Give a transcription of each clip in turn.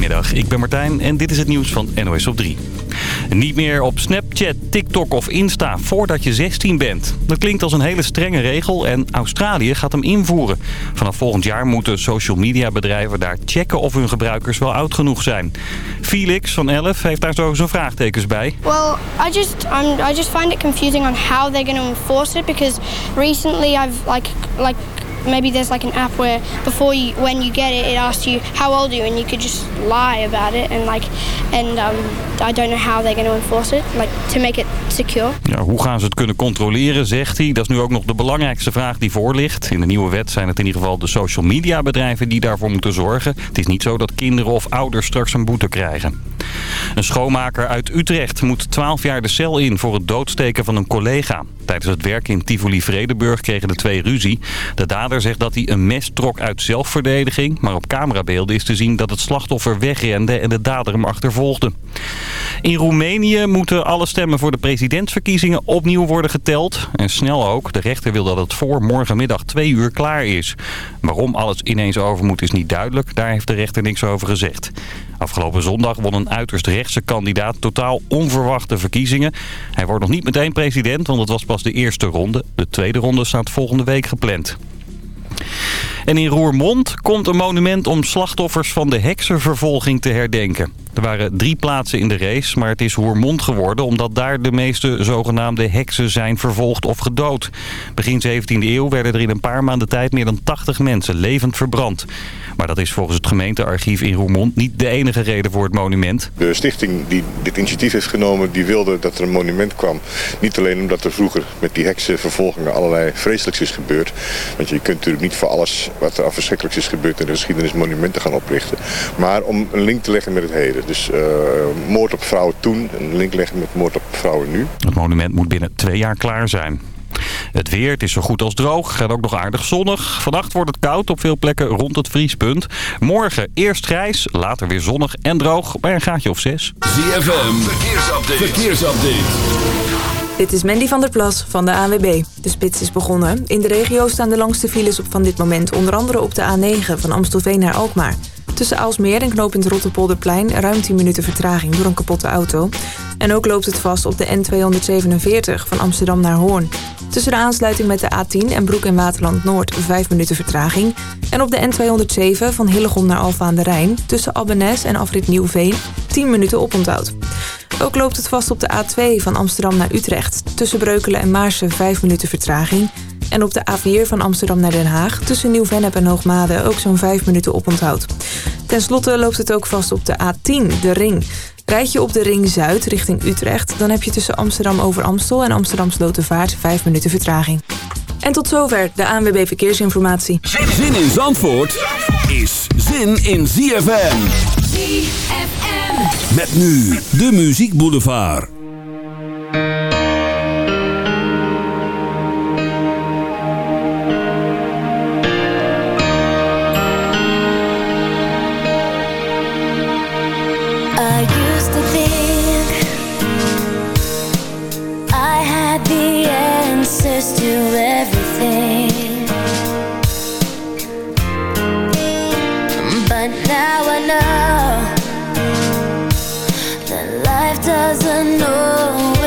Goedemiddag, ik ben Martijn en dit is het nieuws van NOS op 3. Niet meer op Snapchat, TikTok of Insta voordat je 16 bent. Dat klinkt als een hele strenge regel en Australië gaat hem invoeren. Vanaf volgend jaar moeten social media bedrijven daar checken of hun gebruikers wel oud genoeg zijn. Felix van 11 heeft daar zo vraagtekens bij. Well, I just um, I just find it confusing on how they're going to enforce it because recently I've like like maybe there's like an app where before you when you get it it asks you how old are you and you could just lie about it and like and um, I don't know how they're going to enforce it like to make it secure. Ja, hoe gaan ze het kunnen controleren, zegt hij. Dat is nu ook nog de belangrijkste vraag die voor ligt. In de nieuwe wet zijn het in ieder geval de social media bedrijven die daarvoor moeten zorgen. Het is niet zo dat kinderen of ouders straks een boete krijgen. Een schoonmaker uit Utrecht moet 12 jaar de cel in voor het doodsteken van een collega. Tijdens het werk in Tivoli-Vredenburg kregen de twee ruzie. De dader zegt dat hij een mes trok uit zelfverdediging. Maar op camerabeelden is te zien dat het slachtoffer wegrende en de dader hem achtervolgde. In Roemenië moeten alle stemmen voor de presidentsverkiezingen opnieuw worden geteld. En snel ook. De rechter wil dat het voor morgenmiddag twee uur klaar is. Waarom alles ineens over moet is niet duidelijk. Daar heeft de rechter niks over gezegd. Afgelopen zondag won een uiterst rechtse kandidaat totaal onverwachte verkiezingen. Hij wordt nog niet meteen president, want het was pas de eerste ronde. De tweede ronde staat volgende week gepland. En in Roermond komt een monument om slachtoffers van de heksenvervolging te herdenken. Er waren drie plaatsen in de race, maar het is Roermond geworden... omdat daar de meeste zogenaamde heksen zijn vervolgd of gedood. Begin 17e eeuw werden er in een paar maanden tijd meer dan 80 mensen levend verbrand. Maar dat is volgens het gemeentearchief in Roermond niet de enige reden voor het monument. De stichting die dit initiatief heeft genomen, die wilde dat er een monument kwam. Niet alleen omdat er vroeger met die heksenvervolgingen allerlei vreselijks is gebeurd. Want je kunt natuurlijk niet voor alles wat er verschrikkelijks is gebeurd in de geschiedenis monumenten gaan oprichten. Maar om een link te leggen met het heden. Dus uh, moord op vrouwen toen, een link leggen met moord op vrouwen nu. Het monument moet binnen twee jaar klaar zijn. Het weer, het is zo goed als droog. Gaat ook nog aardig zonnig. Vannacht wordt het koud op veel plekken rond het vriespunt. Morgen eerst grijs, later weer zonnig en droog bij een gaatje of zes. ZFM, verkeersupdate. verkeersupdate. Dit is Mandy van der Plas van de ANWB. De spits is begonnen. In de regio staan de langste files op van dit moment... onder andere op de A9 van Amstelveen naar Alkmaar. Tussen Aalsmeer en knooppunt Rotterpolderplein ruim 10 minuten vertraging door een kapotte auto. En ook loopt het vast op de N247 van Amsterdam naar Hoorn. Tussen de aansluiting met de A10 en Broek in Waterland Noord 5 minuten vertraging. En op de N207 van Hillegom naar Alfa aan de Rijn... tussen Abbenes en Afrit Nieuwveen 10 minuten oponthoud. Ook loopt het vast op de A2 van Amsterdam naar Utrecht. Tussen Breukelen en Maarsen 5 minuten vertraging. En op de A4 van Amsterdam naar Den Haag... tussen Nieuw-Vennep en Hoogmade ook zo'n 5 minuten oponthoud. Ten slotte loopt het ook vast op de A10, de ring. Rijd je op de ring Zuid richting Utrecht... dan heb je tussen Amsterdam over Amstel en Amsterdam Slotervaart 5 minuten vertraging. En tot zover de ANWB Verkeersinformatie. Zin in Zandvoort is zin in ZFM. ZFM. Met nu de Muziek Boulevard. Answers to everything. But now I know that life doesn't always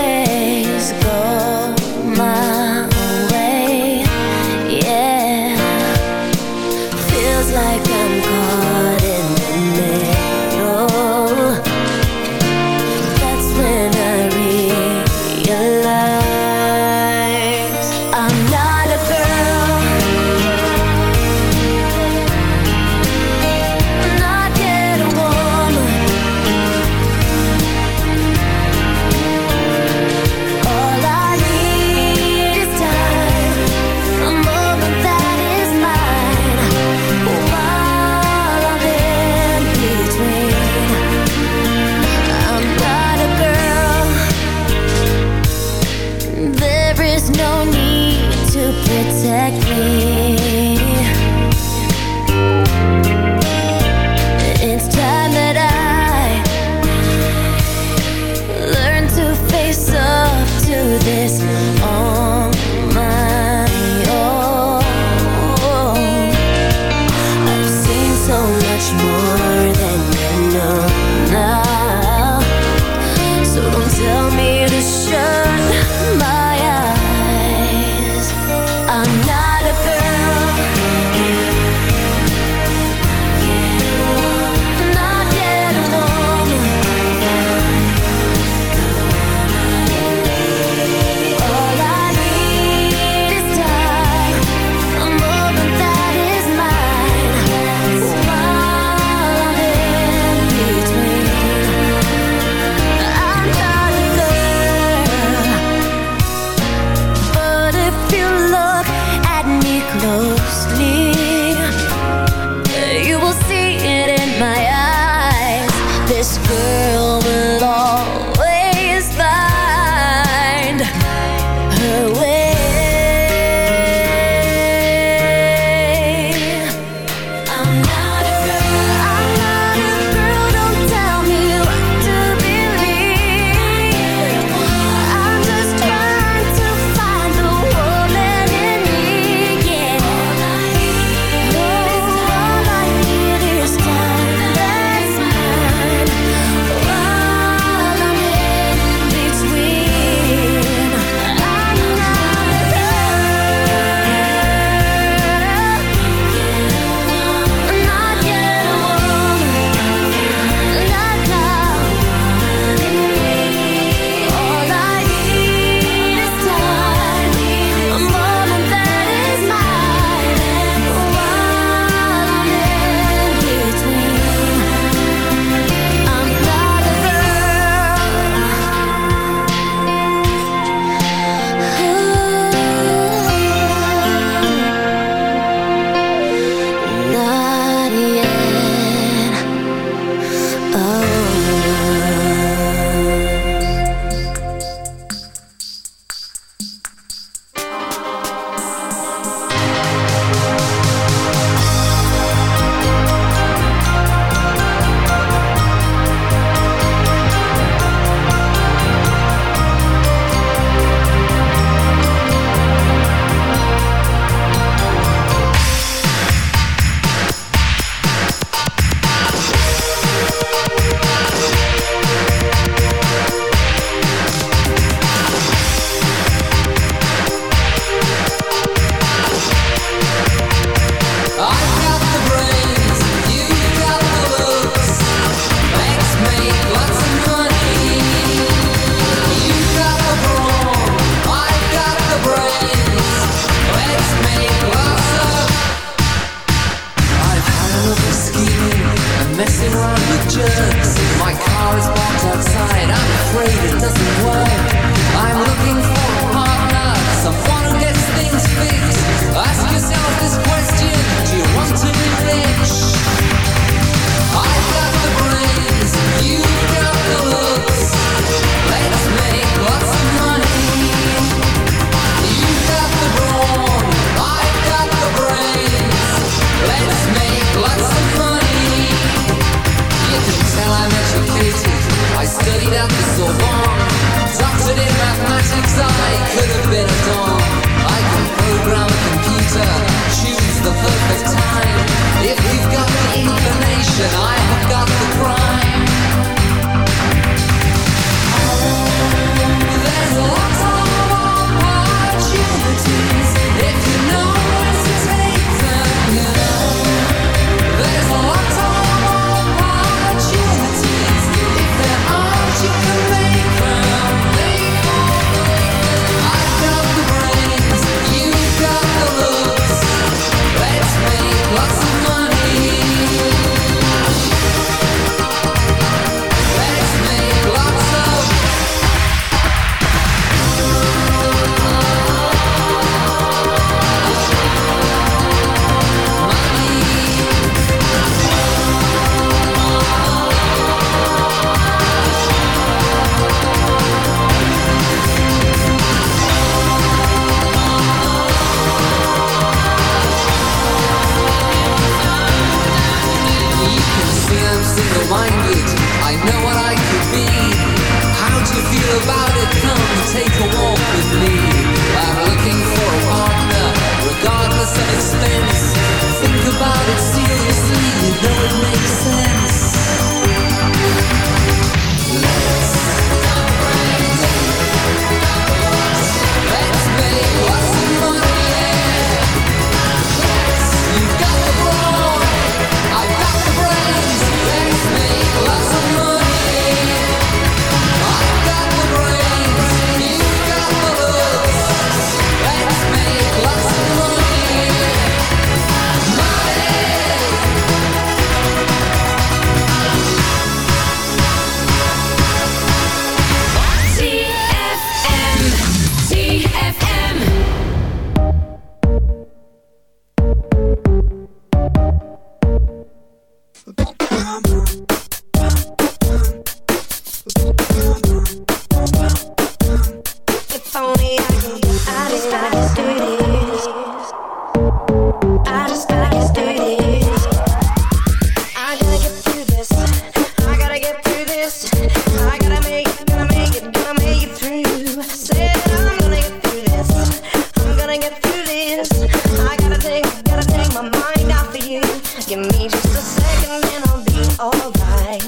alright.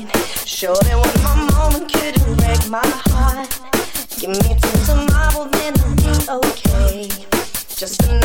That one my moment couldn't break my heart. Give me till tomorrow, then I'll be okay. Just.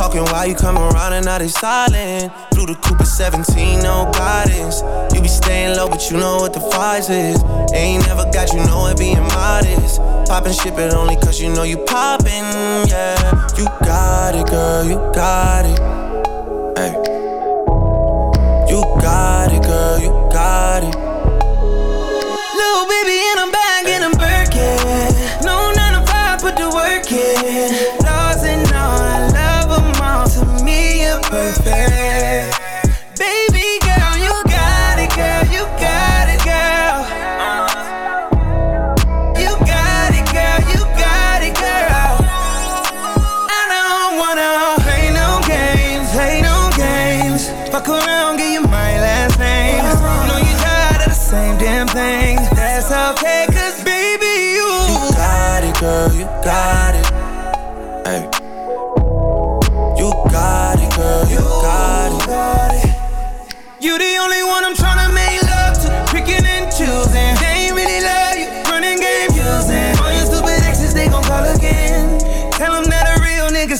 Talking while you come around and now they silent. Through the Cooper 17, no guidance. You be staying low, but you know what the price is. Ain't never got you know it being modest. Poppin' shit, but only cause you know you poppin', yeah. You got it, girl, you got it. Hey. You got it, girl, you got it. Little baby in a bag in a Birkin. No 9 to 5, put the work in.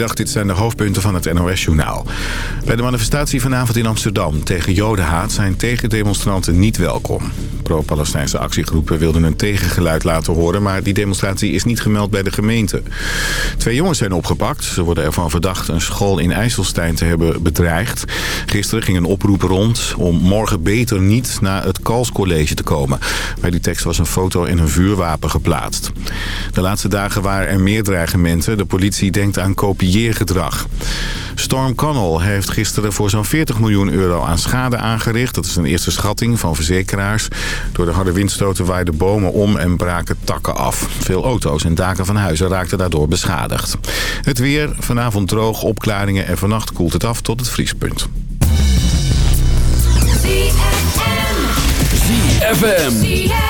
Goedemiddag, dit zijn de hoofdpunten van het NOS-journaal. Bij de manifestatie vanavond in Amsterdam tegen jodenhaat zijn tegendemonstranten niet welkom. Pro-Palestijnse actiegroepen wilden een tegengeluid laten horen... maar die demonstratie is niet gemeld bij de gemeente. Twee jongens zijn opgepakt. Ze worden ervan verdacht een school in IJsselstein te hebben bedreigd. Gisteren ging een oproep rond om morgen beter niet naar het Kalscollege te komen. Bij die tekst was een foto en een vuurwapen geplaatst. De laatste dagen waren er meer dreigementen. De politie denkt aan kopieergedrag. Storm Connell heeft gisteren voor zo'n 40 miljoen euro aan schade aangericht. Dat is een eerste schatting van verzekeraars. Door de harde windstoten waaiden bomen om en braken takken af. Veel auto's en daken van huizen raakten daardoor beschadigd. Het weer, vanavond droog, opklaringen en vannacht koelt het af tot het vriespunt. ZFM.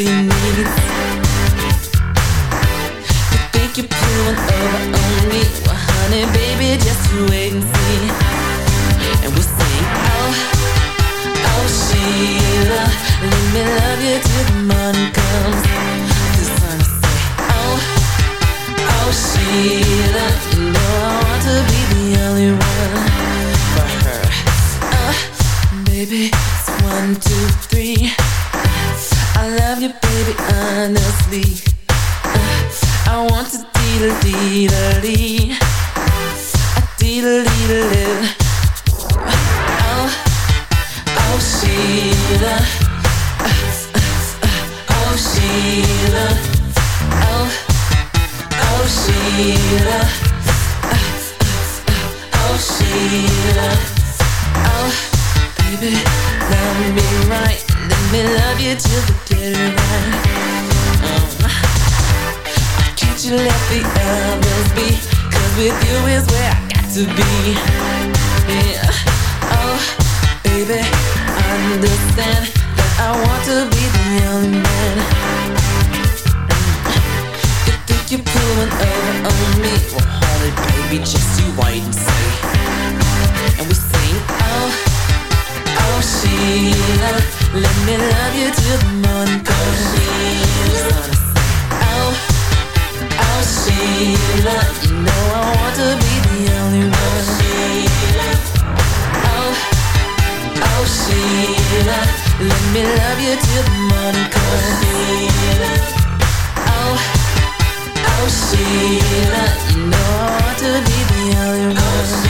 your needs. You think you're pulling over on me, well, honey, baby, just you wait and see. And we'll sing, oh, oh, Sheila, let me love you till the morning comes. The sun will say, oh, oh, Sheila, you know I want to be the only one for her. Uh, baby, it's one, two, three. I love you, baby, honestly. Uh, I want to dee. Dee. Dee dee dee dee Oh, oh Sheila, oh Sheila, oh, oh Sheila, oh Sheila, oh baby, love me right, let me love you till the dead of night. Uh-huh. Can't you let the others be? Cause with you is where I got to be. Yeah. Oh, baby, understand that I want to be the only man. Mm. You think you're pulling over on me? Well, honey, baby, just you wait and see. And we sing, oh Oh Sheila, let me love you till the morning comes. Oh Sheila, oh, oh Sheila, you know I want to be the only one. Oh Sheila, oh, oh Sheila, let me love you till the morning comes. Oh Sheila, oh, oh Sheila, you know I want to be the only one. Oh,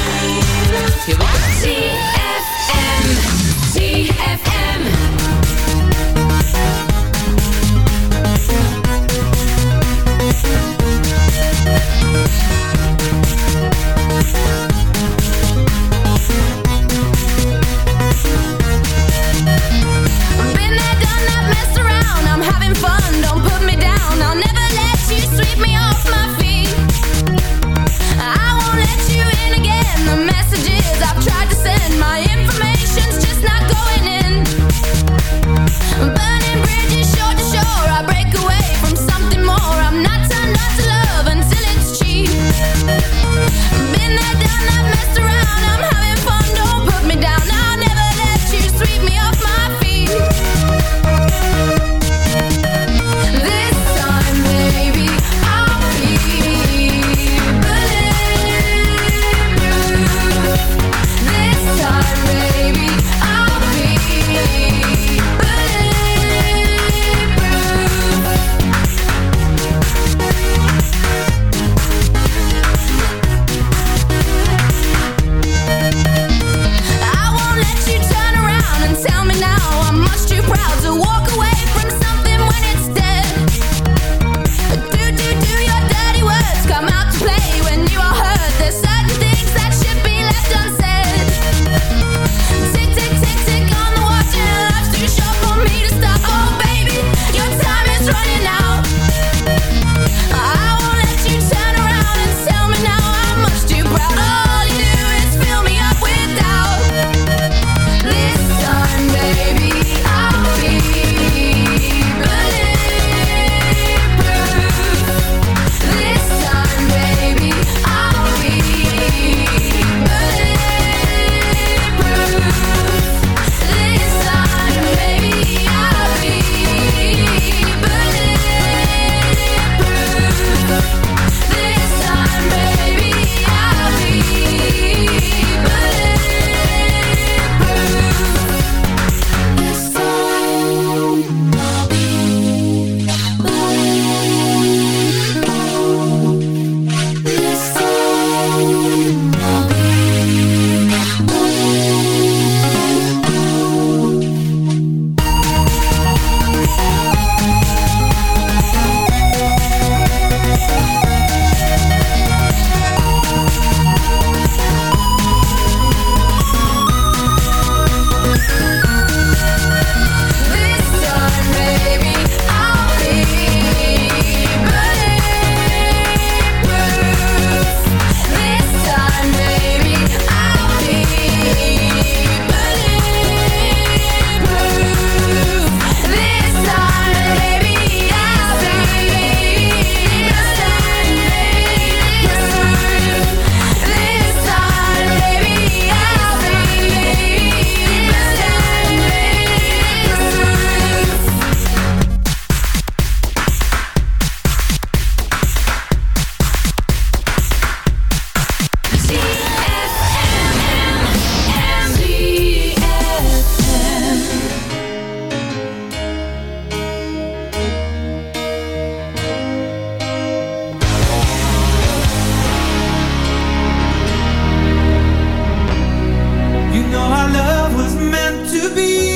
love was meant to be.